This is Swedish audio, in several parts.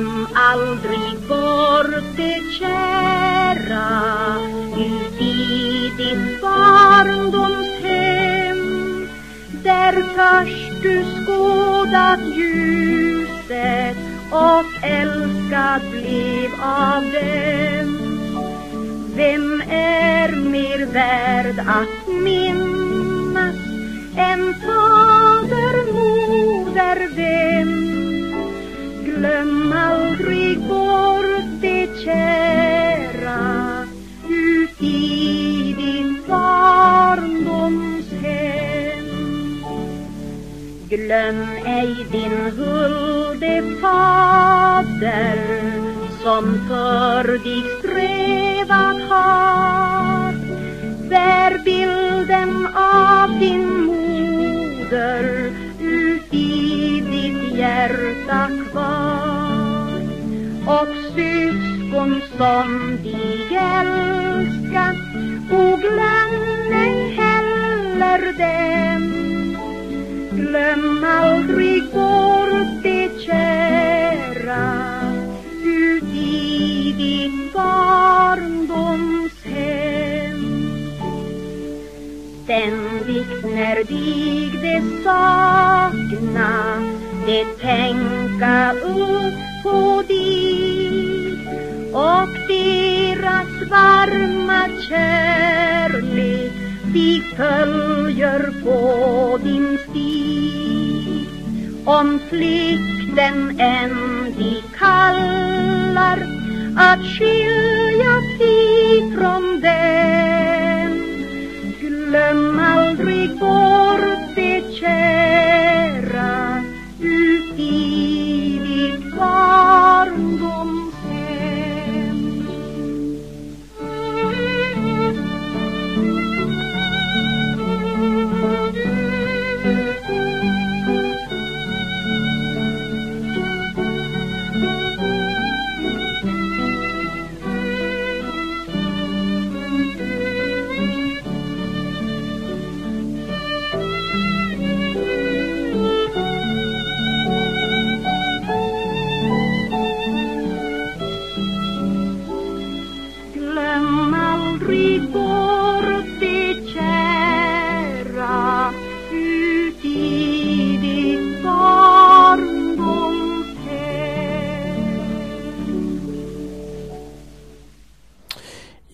Glöm aldrig bort det kära ut i ditt barndomshem där först du skådat ljuset och älskad blev av dem. Vem är mer värd att minnas än fader, moder, vem? Glöm aldrig bort det kära ut i din barndomshem. Glöm ej din hulde fader som för dig strävat har. Bär bilden av din moder ut i ditt hjärta kvar. Och syskon som dig älskat, och glöm ej heller dem. Glöm aldrig bort det kära ut i ditt barndomshem. Ständigt när dig det sakna, det åka upp på dig och deras varma kärlek de följer på din stig. Om flykten än de kallar att skiljas ifrån den. Glöm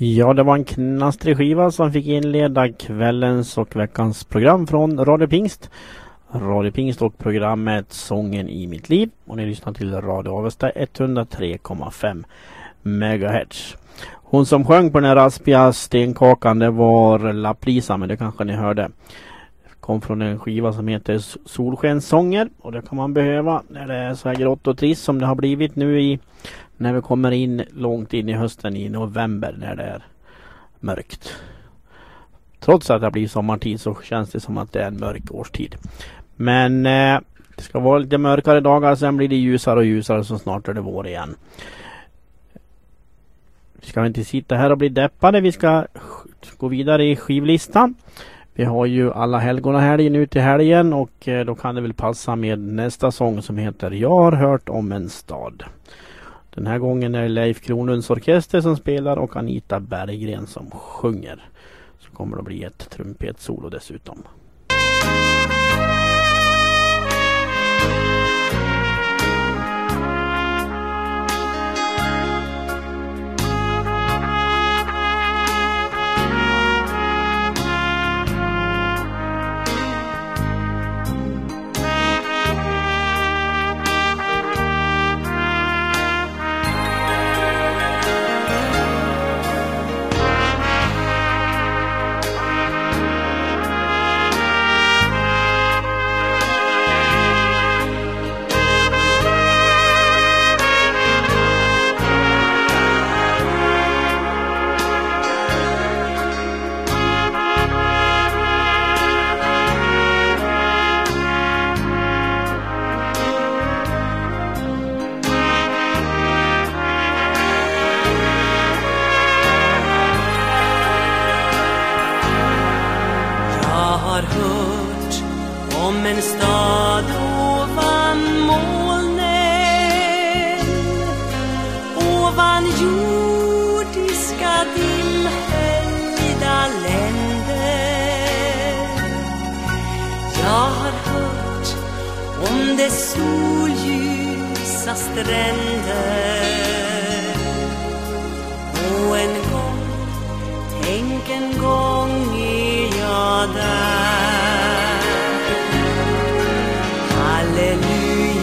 Ja, det var en knastrig skiva som fick inleda kvällens och veckans program från Radio Pingst. Radio Pingst och programmet Sången i mitt liv. Och ni lyssnar till Radio Avesta 103,5 MHz. Hon som sjöng på den här raspiga stenkakan det var Laprisa, men det kanske ni hörde. Kom från en skiva som heter Solskenssånger och det kan man behöva när det är så här grått och trist som det har blivit nu i när vi kommer in långt in i hösten i november när det är mörkt. Trots att det blir sommartid så känns det som att det är en mörk årstid. Men eh, det ska vara lite mörkare dagar sen blir det ljusare och ljusare så snart är det vår igen. Vi ska inte sitta här och bli deppade. Vi ska gå vidare i skivlistan. Vi har ju alla helgona helgen nu till helgen och eh, då kan det väl passa med nästa sång som heter Jag har hört om en stad. Den här gången är det Leif Kronlunds orkester som spelar och Anita Berggren som sjunger. Så kommer det att bli ett trumpetsolo dessutom.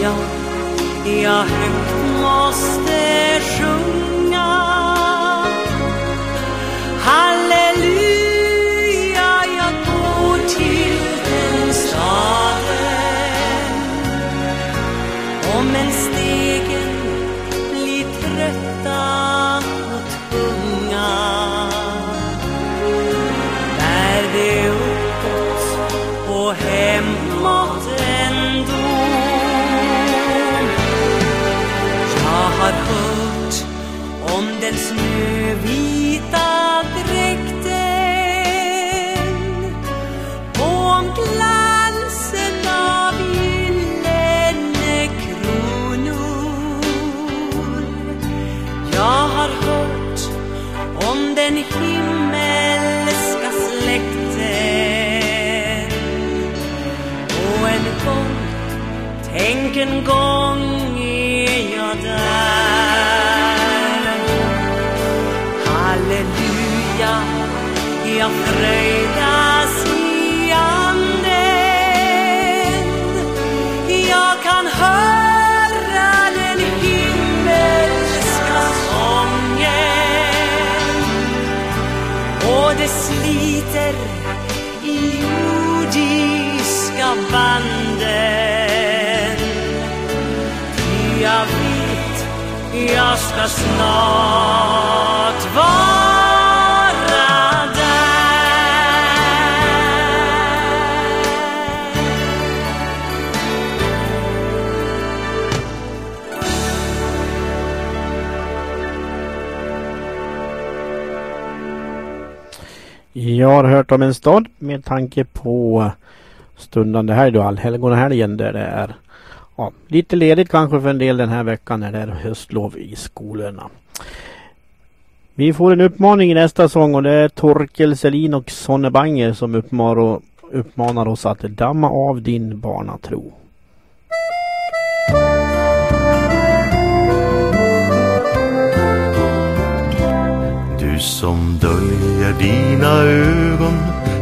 Jag, jag högt måste ska snart vara där. Jag har hört om en stad med tanke på stundande helg då allhelgonahelgen där det är ja, lite ledigt kanske för en del den här veckan när det är höstlov i skolorna. Vi får en uppmaning i nästa sång och det är Torkel Selin och Sonne Banger som uppmanar, uppmanar oss att damma av din barnatro. Du som döljer dina ögon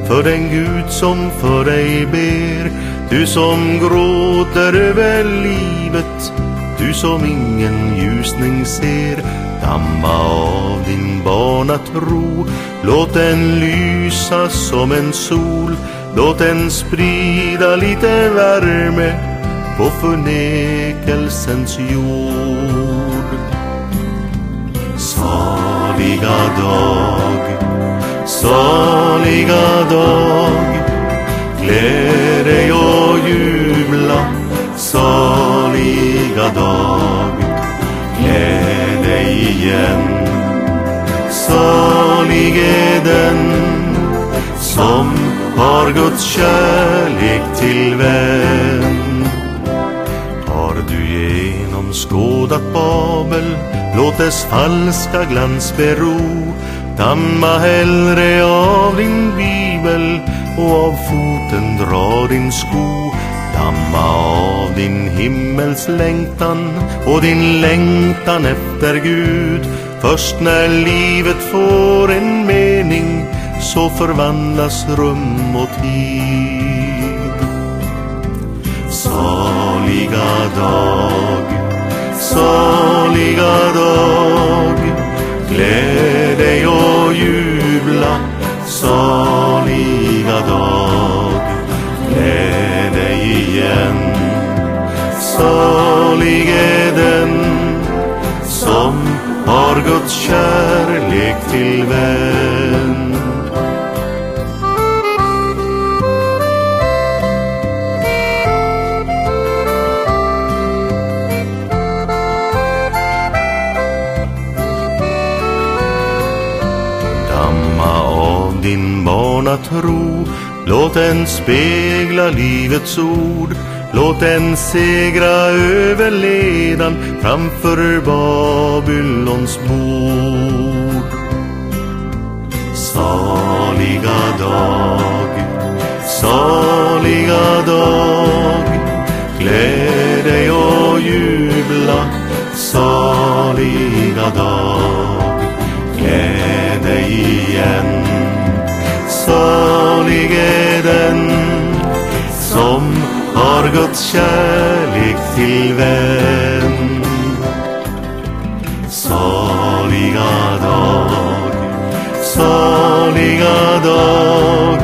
för den Gud som för dig ber. Du som gråter över livet, du som ingen ljusning ser. Damma av din barnatro, låt den lysa som en sol. Låt den sprida lite värme på förnekelsens jord. Saliga dag, saliga dag Klä dig och jubla, saliga dag Klä dig igen Salig är den som har Guds kärlek till vän har du genomskådat Babel, låt dess falska glans bero. Damma hellre av din bibel och av foten dra din sko. Damma av din himmels längtan och din längtan efter Gud. Först när livet får en mening så förvandlas rum och tid. Saliga dagar kärlek till vän. Damma av din barnatro Låt den spegla livets ord. Låt den segra över ledan framför Babylons bord Saliga dag, saliga dag. Klä dig och jubla, saliga dag. Klä dig igen Salig är den Guds kärlek till vän. Saliga dag, saliga dag.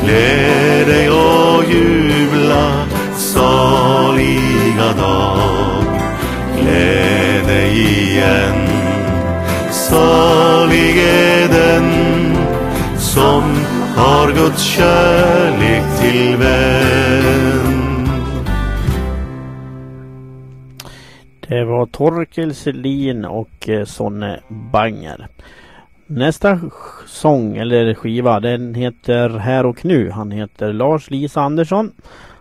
Klä dig och jubla, saliga dag. Klä dig igen Salig är den som har Guds kärlek till vän. Eh, Det var Torkel Selin och eh, Sonne Banger. Nästa sång eller skiva den heter Här och nu. Han heter Lars Lisa Andersson.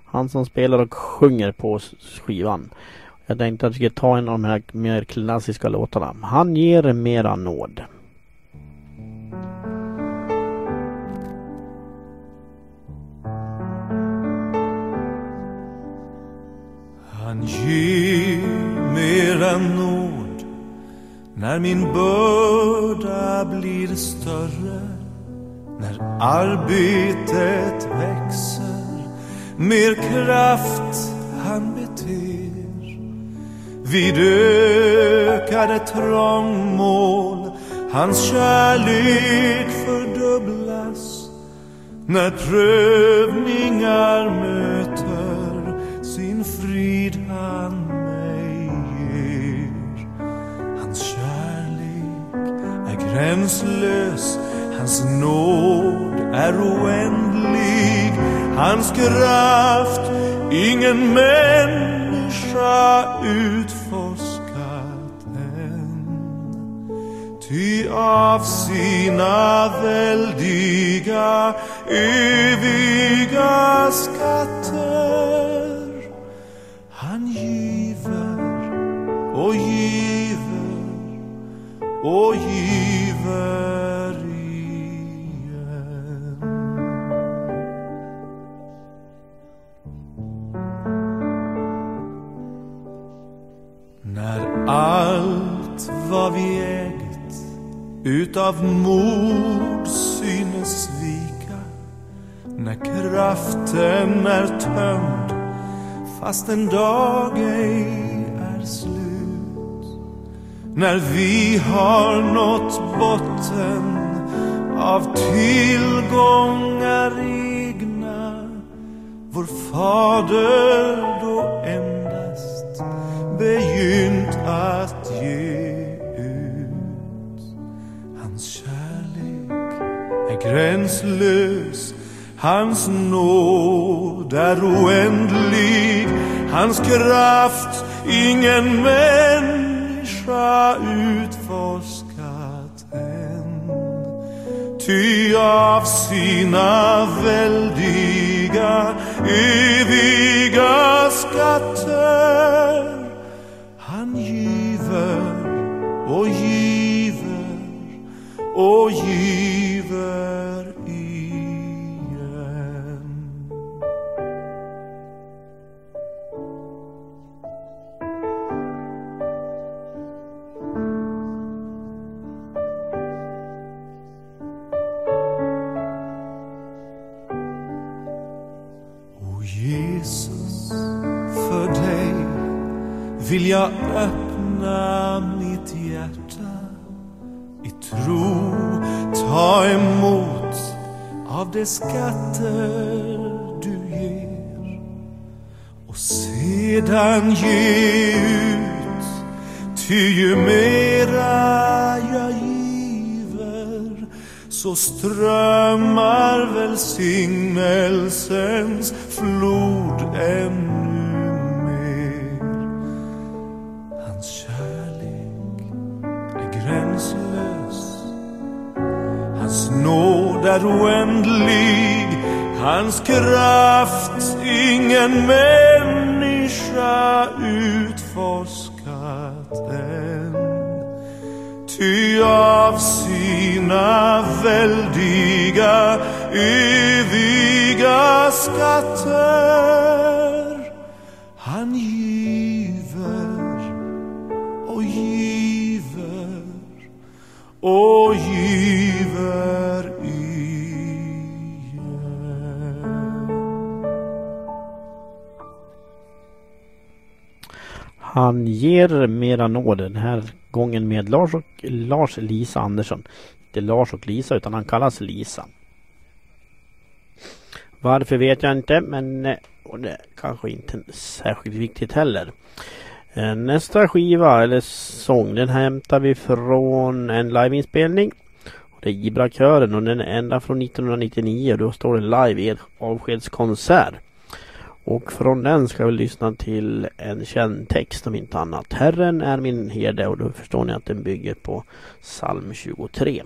Han som spelar och sjunger på skivan. Jag tänkte att vi skulle ta en av de här mer klassiska låtarna. Han ger mera nåd. Han ger mera nåd när min börda blir större när arbetet växer mer kraft han beter. Vid ökade trångmål hans kärlek fördubblas. När prövningar möter gränslös, hans nåd är oändlig. Hans kraft ingen människa utforskat än. Ty av sina väldiga, eviga skatter han giver och giver och giver igen. När allt vad vi ägt utav mod synes svika när kraften är tömd fast en dag ej är slut när vi har nått botten av tillgångar egna vår fader då endast begynt att ge ut. Hans kärlek är gränslös Hans nåd är oändlig Hans kraft ingen människa utforskat än Ty av sina väldiga, eviga skatter han giver och giver och giver. Vill jag öppna mitt hjärta i tro ta emot av de skatter du ger och sedan ge ut ty ju mera jag giver så strömmar välsignelsens flod ännu Hans nåd är oändlig. Hans kraft ingen människa utforskat än. Ty av sina väldiga, eviga skatter han giver och giver och giver Han ger mera nåd den här gången med Lars och Lars Lisa Andersson. Inte Lars och Lisa utan han kallas Lisa. Varför vet jag inte men eh, och det är kanske inte särskilt viktigt heller. Eh, nästa skiva eller sång den hämtar vi från en liveinspelning. Det är Ibra-kören och den är ända från 1999 och då står det live i en avskedskonsert. Och från den ska vi lyssna till en känd text om inte annat. Herren är min herde och då förstår ni att den bygger på psalm 23.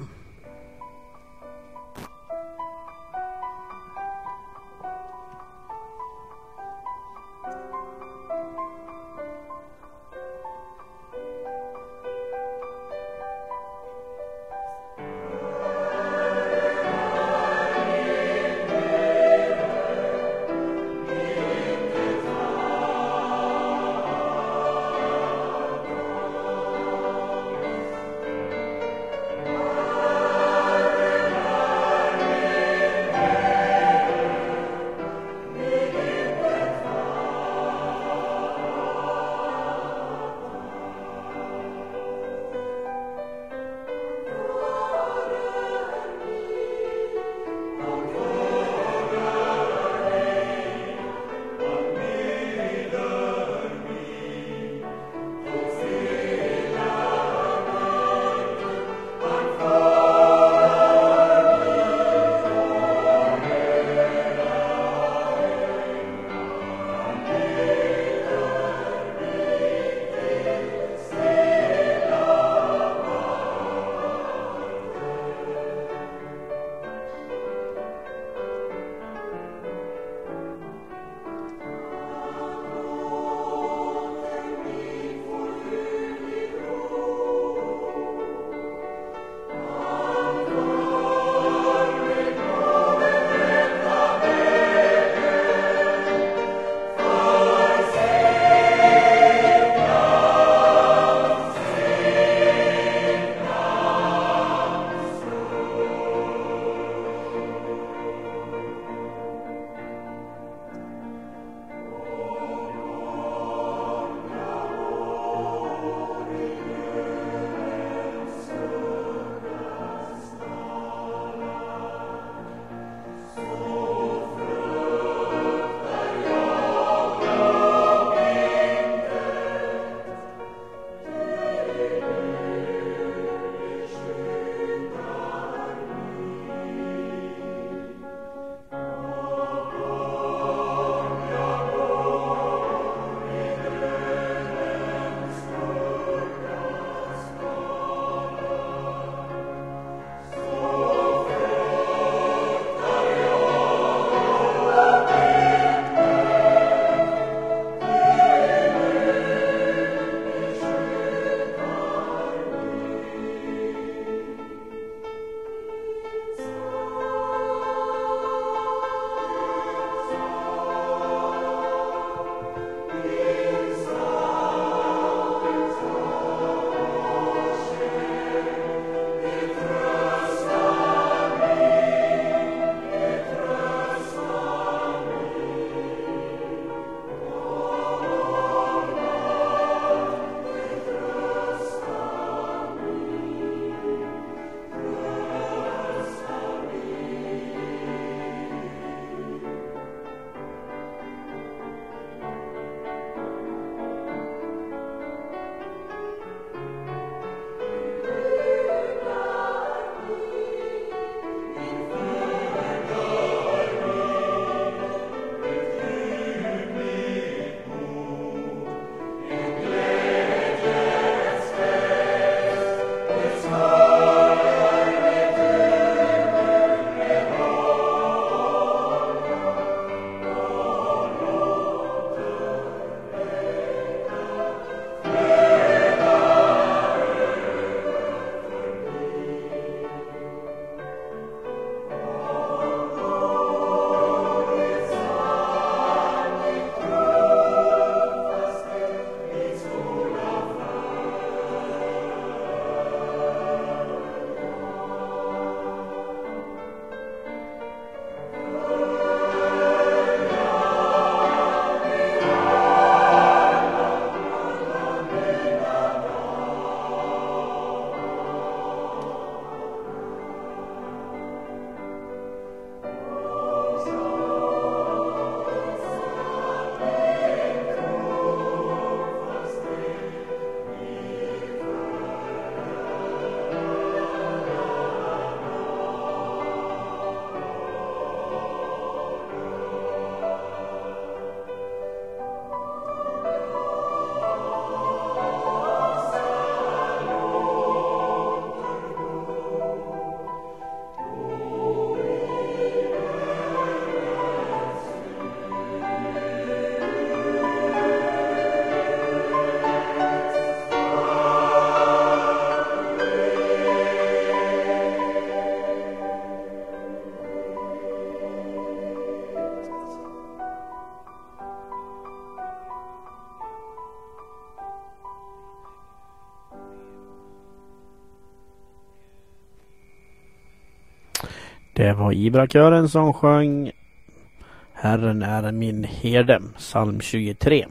Det var Ibrakören som sjöng Herren är min herde, psalm 23.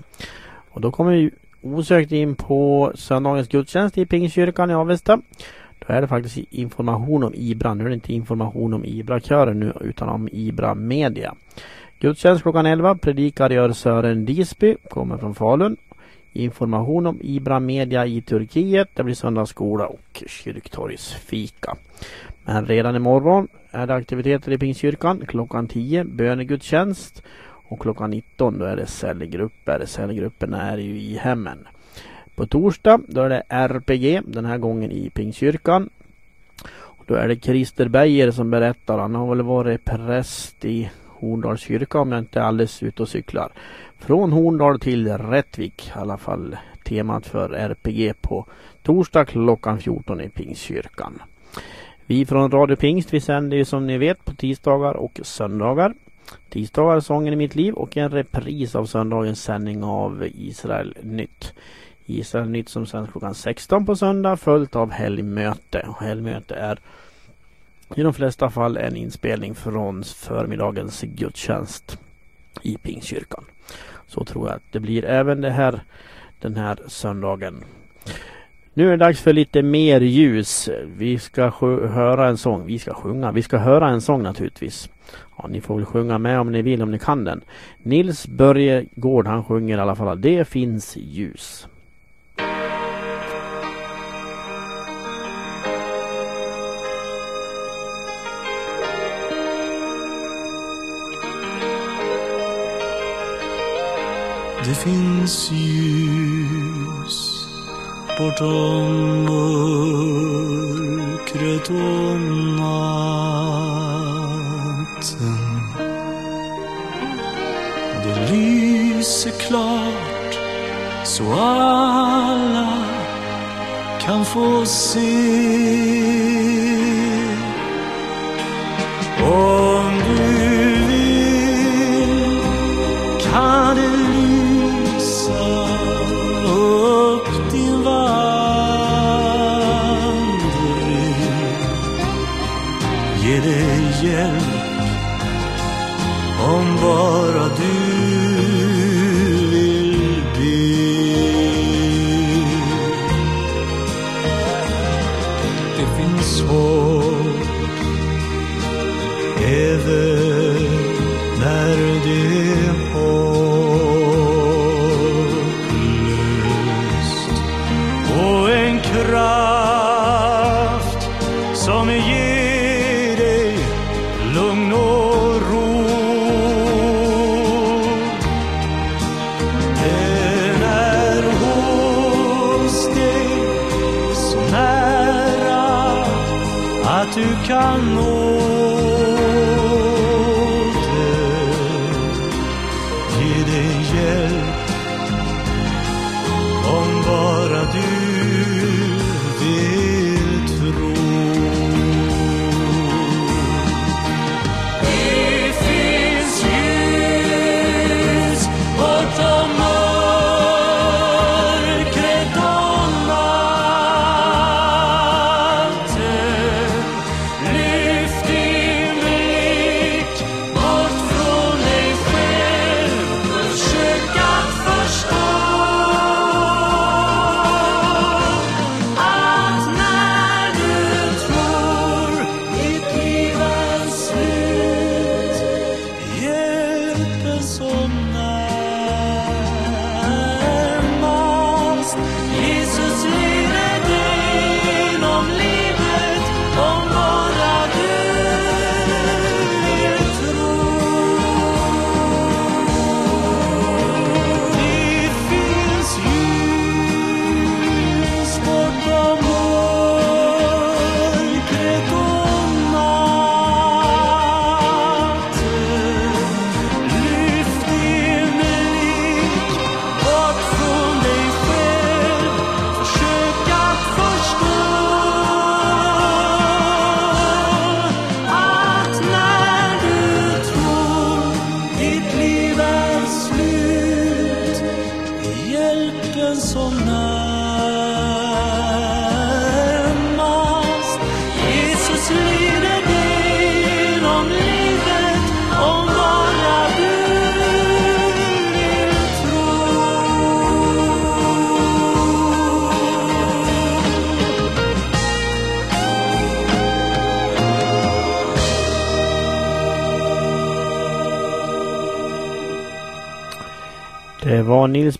Och då kommer vi osökt in på söndagens gudstjänst i Pingstkyrkan i Avesta. Då är det faktiskt information om Ibra. Nu är det inte information om Ibrakören nu utan om Ibra Media. Gudstjänst klockan 11. Predikar gör Sören Disby, kommer från Falun. Information om Ibra Media i Turkiet. Det blir söndagsskola och kyrktorgsfika. Men redan imorgon är det aktiviteter i Pingstkyrkan. Klockan 10 bönegudstjänst. Och klockan 19 då är det cellgrupper. Cellgrupperna är ju i hemmen. På torsdag då är det RPG, den här gången i Pingstkyrkan. Då är det Christer Beijer som berättar. Han har väl varit präst i Horndals kyrka om jag inte är alldeles ute och cyklar. Från Horndal till Rättvik i alla fall temat för RPG på torsdag klockan 14 i Pingstkyrkan. Vi från Radio Pingst vi sänder ju som ni vet på tisdagar och söndagar. Tisdagar Sången i mitt liv och en repris av söndagens sändning av Israel Nytt. Israel Nytt som sänds klockan 16 på söndag följt av helgmöte. Och helgmöte är i de flesta fall en inspelning från förmiddagens gudstjänst i Pingstkyrkan. Så tror jag att det blir även det här den här söndagen. Nu är det dags för lite mer ljus. Vi ska höra en sång. Vi ska sjunga. Vi ska höra en sång naturligtvis. Ja, ni får väl sjunga med om ni vill om ni kan den. Nils Börje Gård han sjunger i alla fall Det finns ljus. Det finns ljus bortom mörkret och natten. Det lyser klart så alla kan få se. Om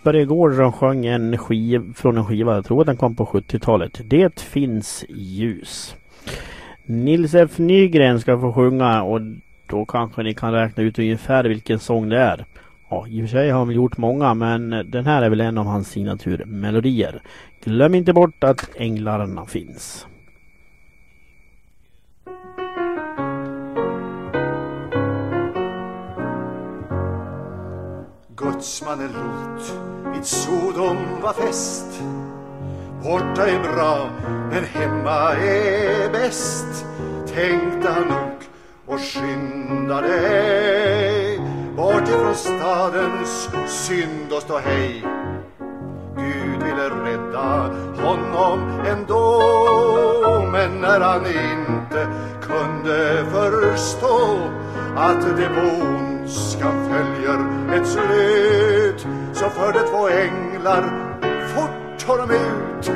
Det var som sjöng en skiv från en skiva, jag tror att den kom på 70-talet. Det finns ljus. Nils F Nygren ska få sjunga och då kanske ni kan räkna ut ungefär vilken sång det är. Ja, i och för sig har han gjort många men den här är väl en av hans signaturmelodier. Glöm inte bort att änglarna finns. Gudsmannen Lot vid Sodom var fest Borta är bra, men hemma är bäst. Tänkte han nog och skyndade. Bort ifrån stadens synd och stå hej. Gud ville rädda honom ändå. Men när han inte kunde förstå att det på ondskan följer ett slut så förde två änglar fort honom ut.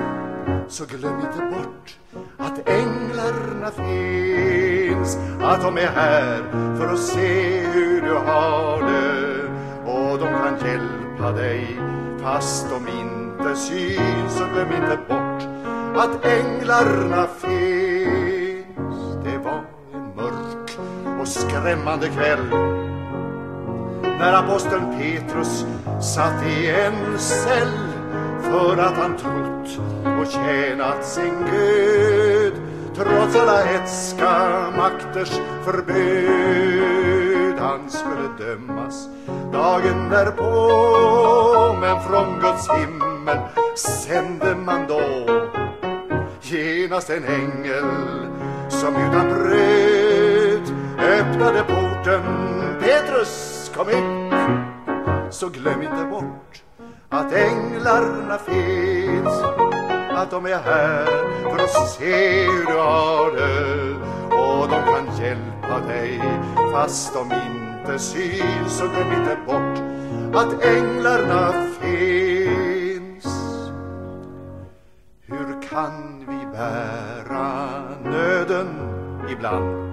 Så glöm inte bort att änglarna finns att de är här för att se hur du har det. Och de kan hjälpa dig fast de inte syns så glöm inte bort att änglarna finns. Det var en mörk och skrämmande kväll när aposteln Petrus satt i en cell för att han trott och tjänat sin Gud trots alla hätska makters förbud han skulle dömas. Dagen därpå men från Guds himmel sände man då genast en ängel som utan bröd öppnade porten. Petrus kom hit! så glöm inte bort att änglarna finns att de är här för att se hur du har det. Och de kan hjälpa dig fast de inte syns så glöm inte bort att änglarna finns. Hur kan vi bära nöden ibland?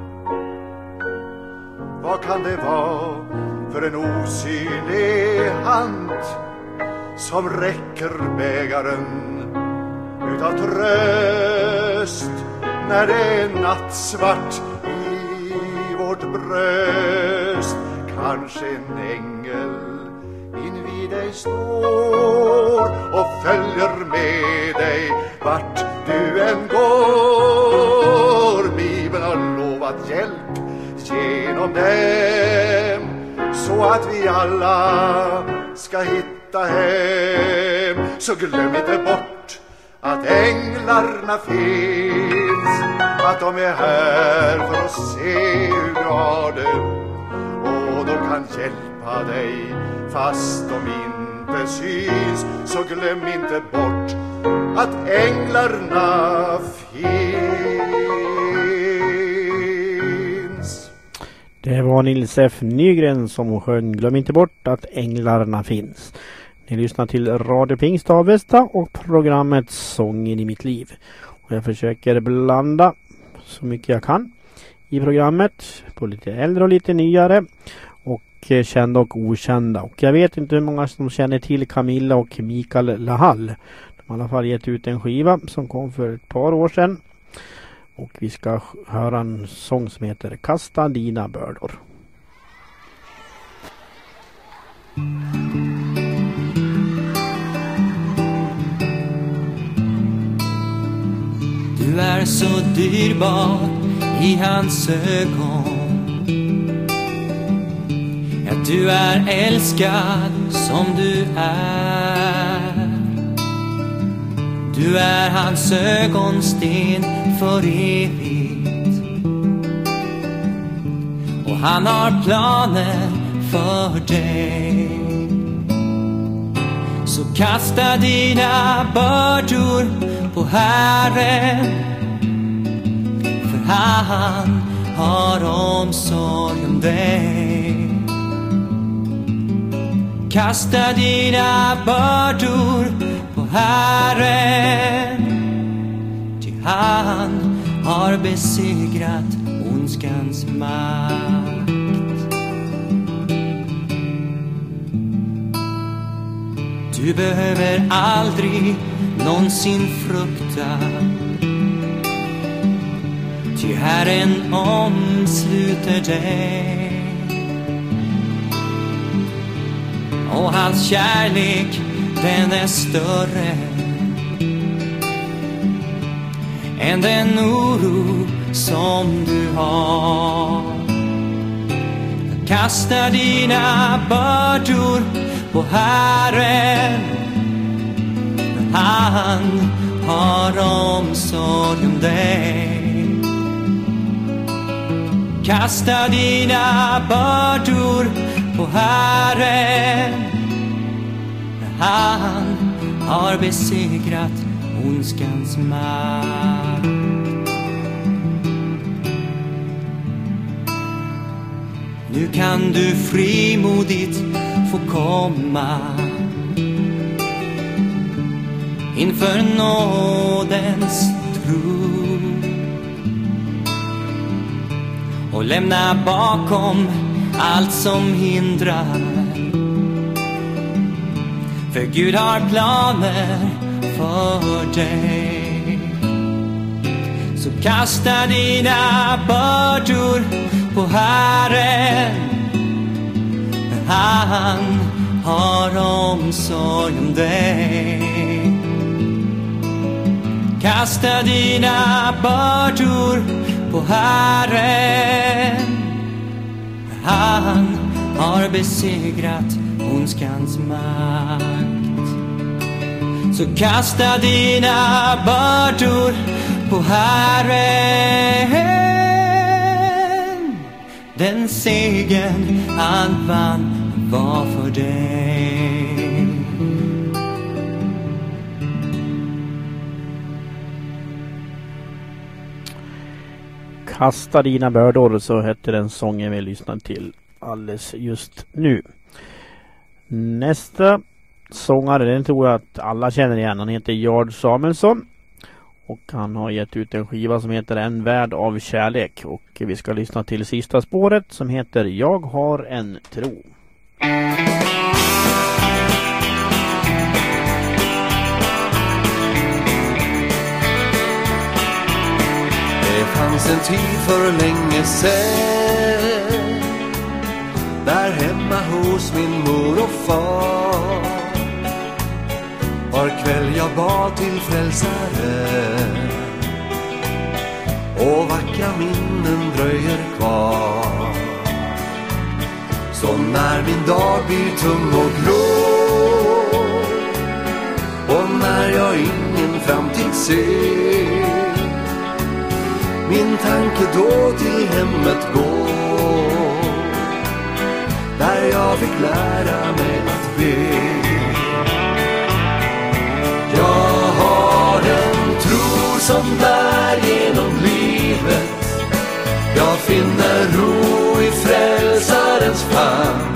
Vad kan det vara för en osynlig hand som räcker bägaren utav tröst när det är nattsvart i vårt bröst. Kanske en ängel invid dig står och följer med dig vart du än går. Bibeln har lovat hjälp genom dem så att vi alla ska hitta hem. Så glöm inte bort att änglarna finns att de är här för att se hur du har det och de kan hjälpa dig fast de inte syns så glöm inte bort att änglarna finns Det var Nils F Nygren som sjöng Glöm inte bort att änglarna finns. Ni lyssnar till Radio Pingst Avesta och programmet Sången i mitt liv. Och jag försöker blanda så mycket jag kan i programmet på lite äldre och lite nyare och eh, kända och okända. Och jag vet inte hur många som känner till Camilla och Mikael Lahall. De har i alla fall gett ut en skiva som kom för ett par år sedan. Och vi ska höra en sång som heter Kasta dina bördor. Du är så dyrbar i hans ögon. Ja, du är älskad som du är. Du är hans ögonsten för evigt. Och han har planer för dig. Så kasta dina bördor på Herren För han har omsorg om dig. Kasta dina bördor på Herren Ty han har besegrat ondskans makt. Du behöver aldrig någonsin frukta. Ty Herren omsluter dig. Och hans kärlek den är större än den oro som du har. Kasta dina bördor på Herren. Han har omsorg om dig. Kasta dina bördor på Herren. Han har besegrat ondskans makt. Nu kan du frimodigt få komma. Inför nådens tron och lämna bakom allt som hindrar. För Gud har planer för dig. Så kasta dina bördor på Herren. Han har omsorg om dig. Kasta dina bördor på Herren. Han har besegrat ondskans makt. Så kasta dina bördor på Herren. Den segern han vann var för dig Kasta dina bördor så hette den sången vi lyssnade till alldeles just nu. Nästa sångare, den tror jag att alla känner igen. Han heter Jard Samuelsson. Och han har gett ut en skiva som heter En värld av kärlek. Och vi ska lyssna till sista spåret som heter Jag har en tro. Det fanns en tid för länge sen Där hemma hos min mor och far var kväll jag bad till frälsaren Och vackra minnen dröjer kvar. Så när min dag blir tung och grå. Och när jag ingen framtid ser. Min tanke då till hemmet går. Där jag fick lära mig att be. Som bär genom livet. Jag finner ro i frälsarens famn.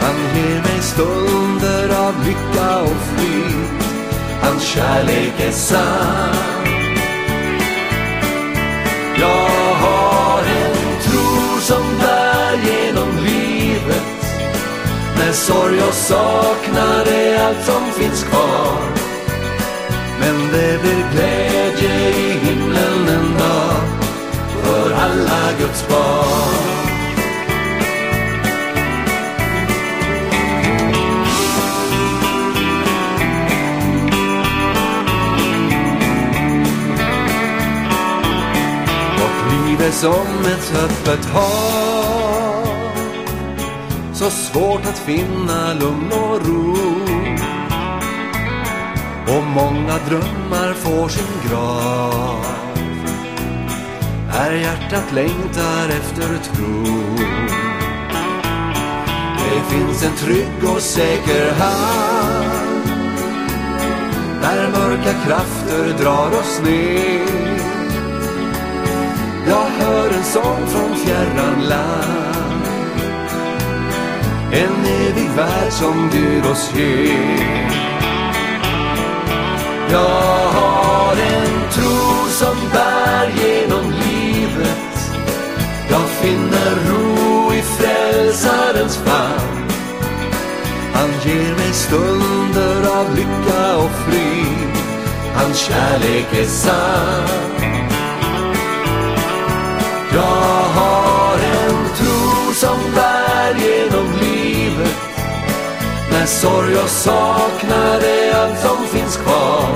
Han ger mig stunder av lycka och flyt Hans kärlek är sann. Jag har en tro som bär genom livet. När sorg och saknad är allt som finns kvar. Men det blir glädje i himlen en dag För alla Guds barn. Är som ett öppet hav. Så svårt att finna lugn och ro. Och många drömmar får sin grav. Här hjärtat längtar efter tro Det finns en trygg och säker hand. Där mörka krafter drar oss ner. Jag hör en sång från fjärran land. En evig värld som Gud oss ger. Jag har en tro som bär genom livet Jag finner ro i frälsarens famn Han ger mig stunder av lycka och frid. Hans kärlek är sann. Jag har en tro som bär genom livet. När sorg och saknad är allt som finns kvar.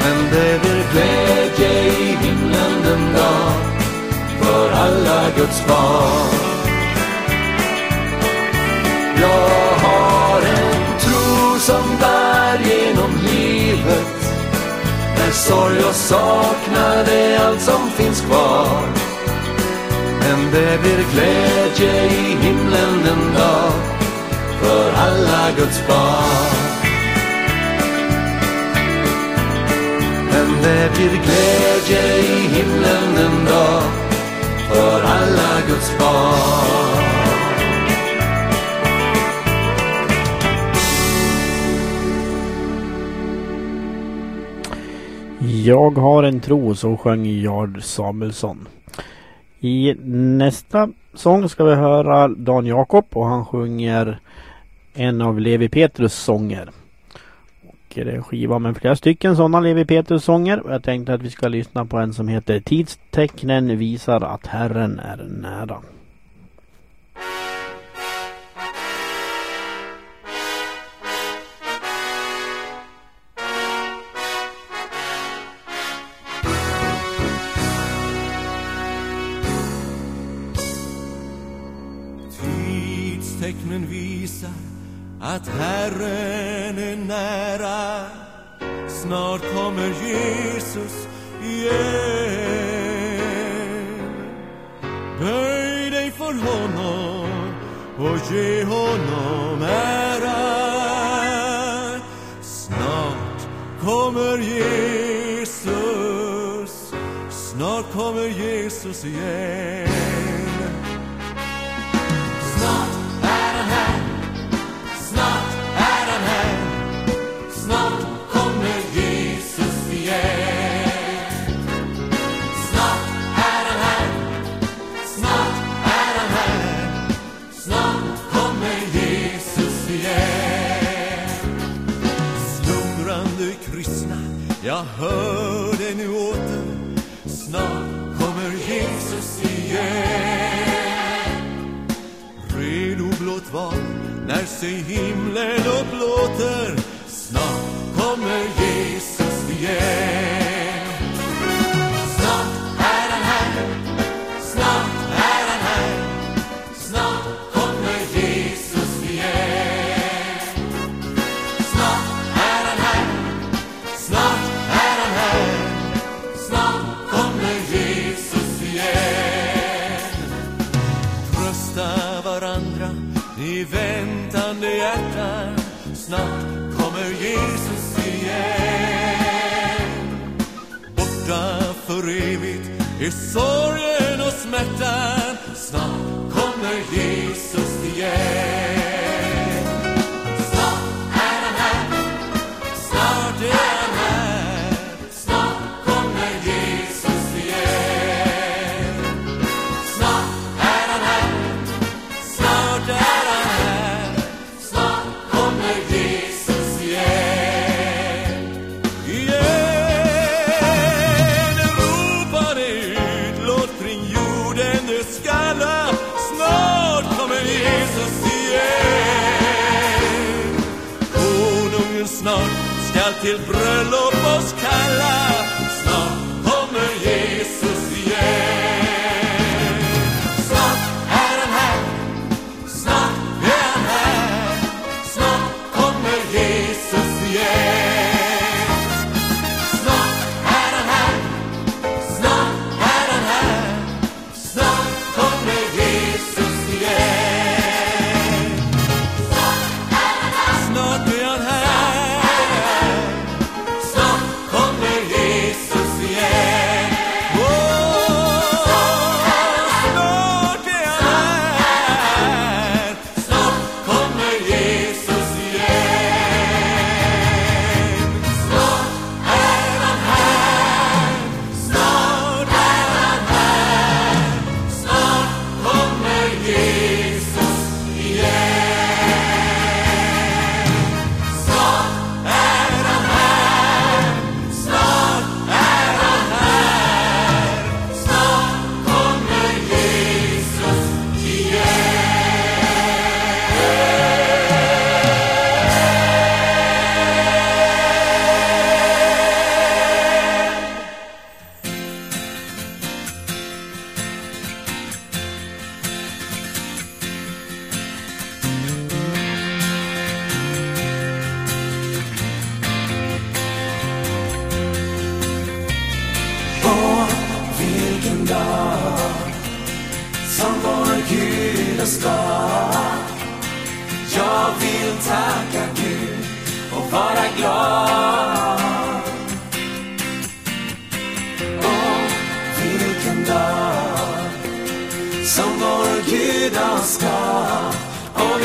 Men det blir glädje i himlen den dag för alla Guds barn. Jag har en tro som bär genom livet När sorg och saknad är allt som finns kvar Men det blir glädje i himlen den dag för alla Guds barn Men det blir glädje i himlen en dag För alla Guds barn Jag har en tro, så sjöng Jard Samuelsson. I nästa sång ska vi höra Dan Jakob och han sjunger en av Levi Petrus sånger. Och det är en skiva med flera stycken sådana Levi Petrus sånger. Jag tänkte att vi ska lyssna på en som heter Tidstecknen visar att Herren är nära. Att Herren är nära. Snart kommer Jesus igen. Böj dig för honom och ge honom ära. Snart kommer Jesus, snart kommer Jesus igen.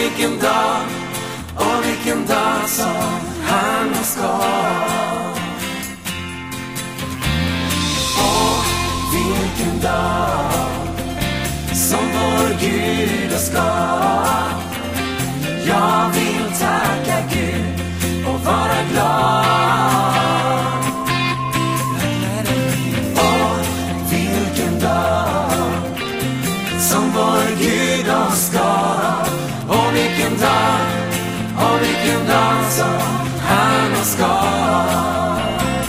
Vilken dag, och vilken dag som han ska. skapat Åh, vilken dag som vår Gud har skapat Jag vill tacka Gud och vara glad han skapat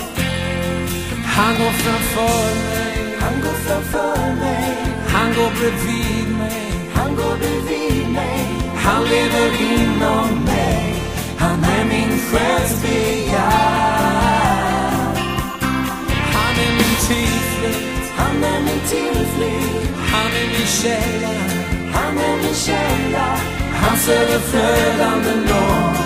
Han går framför mig, han går framför mig. Han går bredvid mig, han går bredvid mig. Han lever inom mig, han är min själs begär Han är min tillflykt, han är min tillflykt. Han är min källa, han är min källa. Hans överflödande nåd är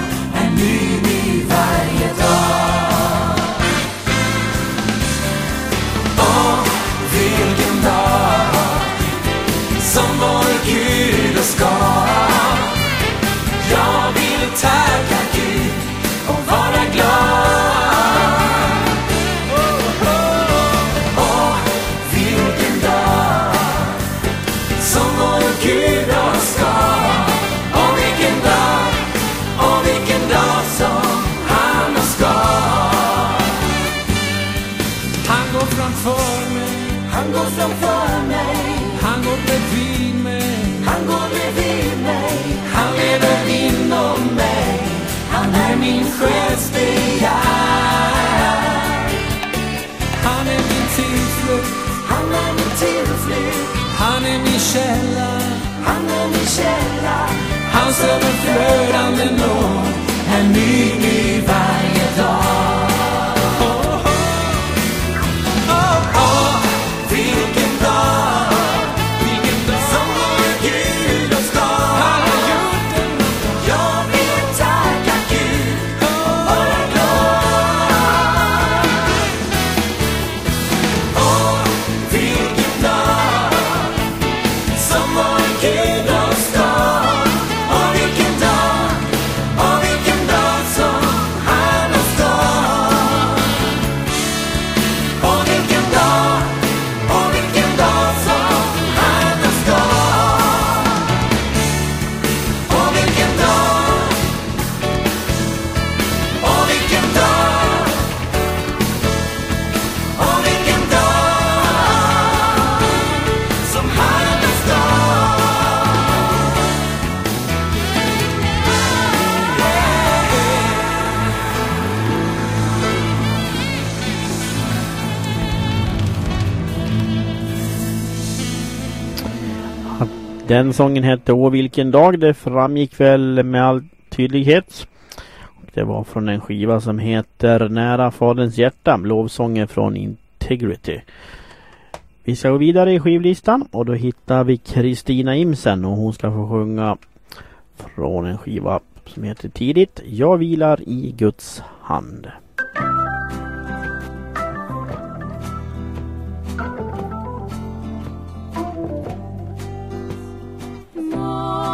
min själs begär Han är min tillflykt, han är min tillflykt. Han är min källa, han är min källa. Hans överflödande nåd är ny, ny varje dag. Den sången hette Åh vilken dag. Det framgick väl med all tydlighet. Och Det var från en skiva som heter Nära Faderns hjärta. Lovsånger från Integrity. Vi ska gå vidare i skivlistan och då hittar vi Kristina Imsen och hon ska få sjunga från en skiva som heter Tidigt. Jag vilar i Guds hand. Många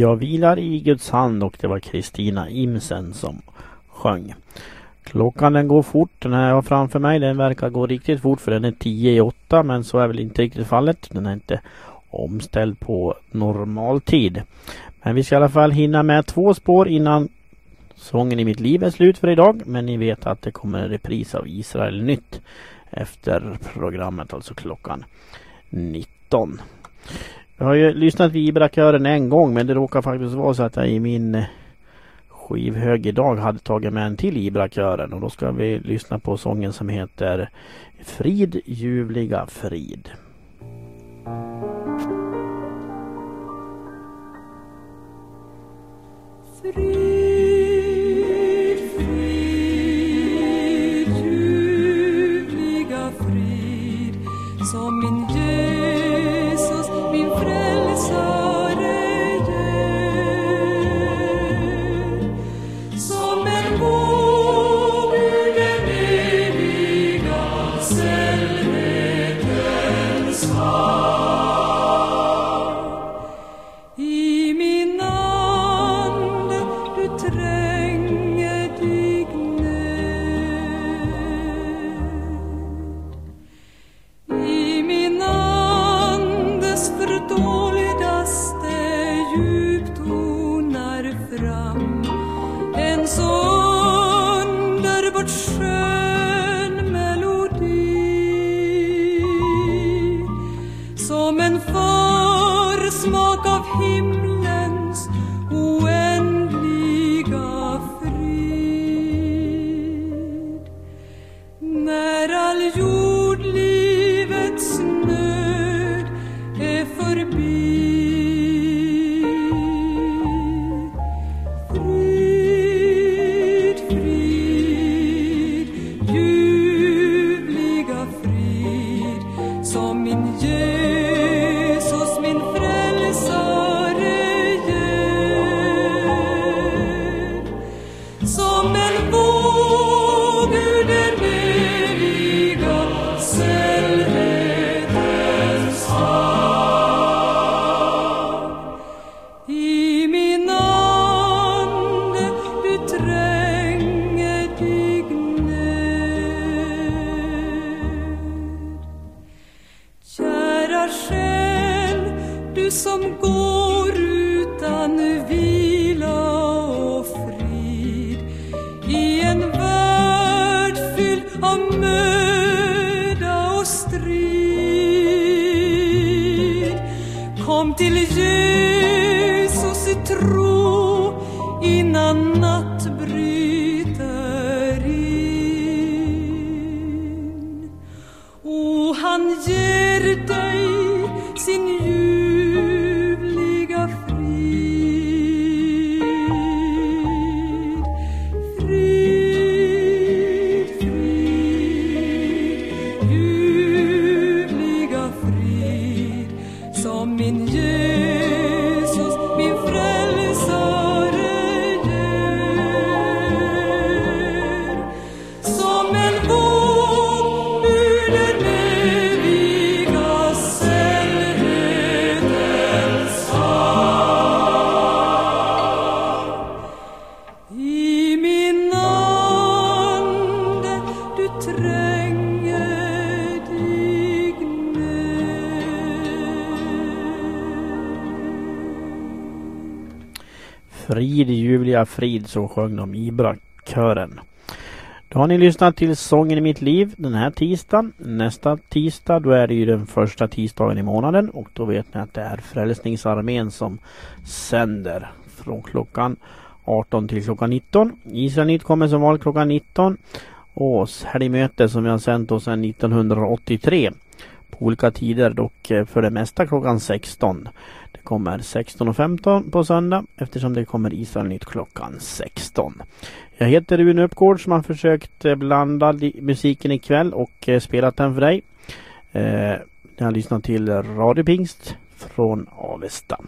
Jag vilar i Guds hand och det var Kristina Imsen som sjöng. Klockan den går fort. Den här jag har framför mig den verkar gå riktigt fort för den är 10 i 8 men så är väl inte riktigt fallet. Den är inte omställd på normaltid. Men vi ska i alla fall hinna med två spår innan sången i mitt liv är slut för idag. Men ni vet att det kommer en repris av Israel Nytt efter programmet, alltså klockan 19. Jag har ju lyssnat vid Ibrakören en gång men det råkar faktiskt vara så att jag i min eh, skivhög idag hade tagit med en till Ibrakören och då ska vi lyssna på sången som heter Frid ljuvliga frid. Frid, frid, så sjöng de Ibra-kören. Då har ni lyssnat till Sången i mitt liv den här tisdagen. Nästa tisdag då är det ju den första tisdagen i månaden och då vet ni att det är Frälsningsarmén som sänder från klockan 18 till klockan 19. Israelnytt kommer som vanligt klockan 19 och helgmöte som vi har sänt oss sedan 1983 på olika tider dock eh, för det mesta klockan 16. Det kommer 16.15 på söndag eftersom det kommer Israelnytt klockan 16. Jag heter Rune Uppgård som har försökt eh, blanda musiken ikväll och eh, spelat den för dig. Eh, ni jag har lyssnat till Radio Pingst från Avesta.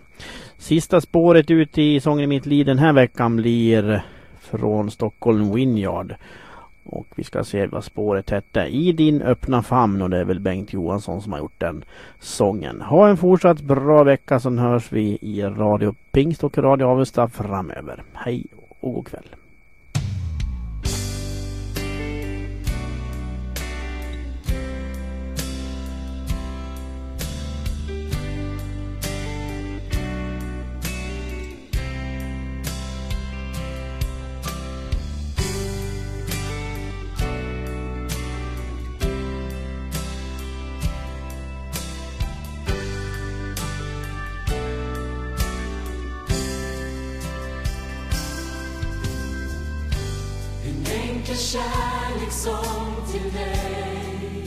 Sista spåret ut i Sången i mitt liv den här veckan blir från Stockholm Winyard. Och vi ska se vad spåret hette. I din öppna famn och det är väl Bengt Johansson som har gjort den sången. Ha en fortsatt bra vecka så hörs vi i Radio Pingst och Radio Avesta framöver. Hej och god kväll. En kärlekssång till dig.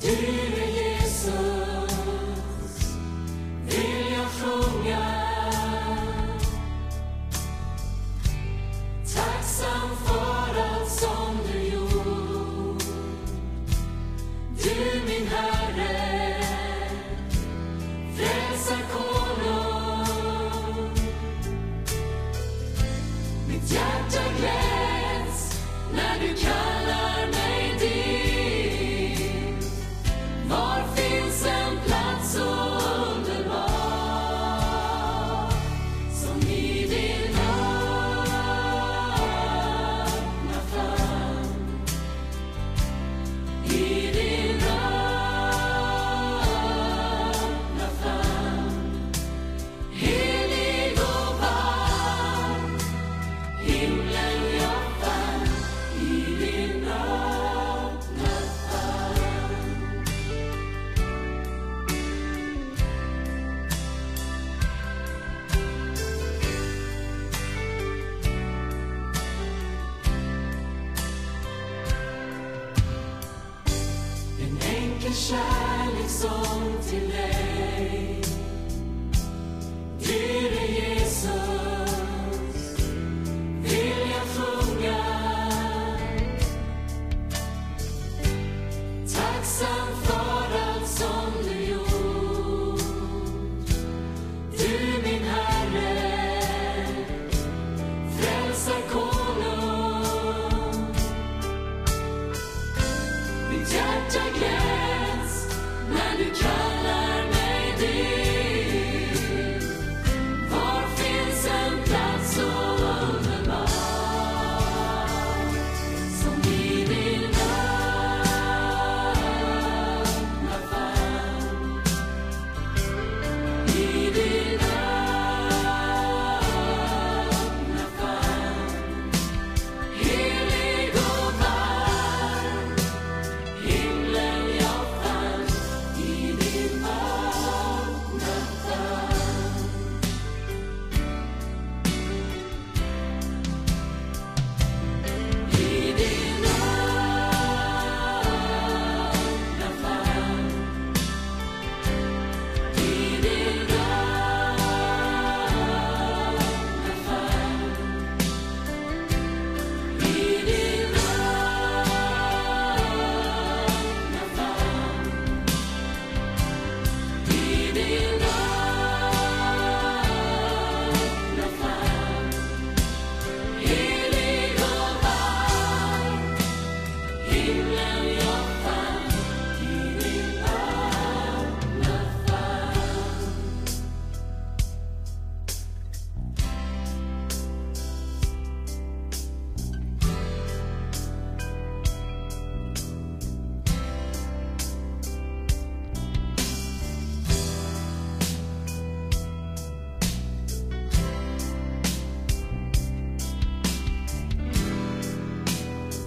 Du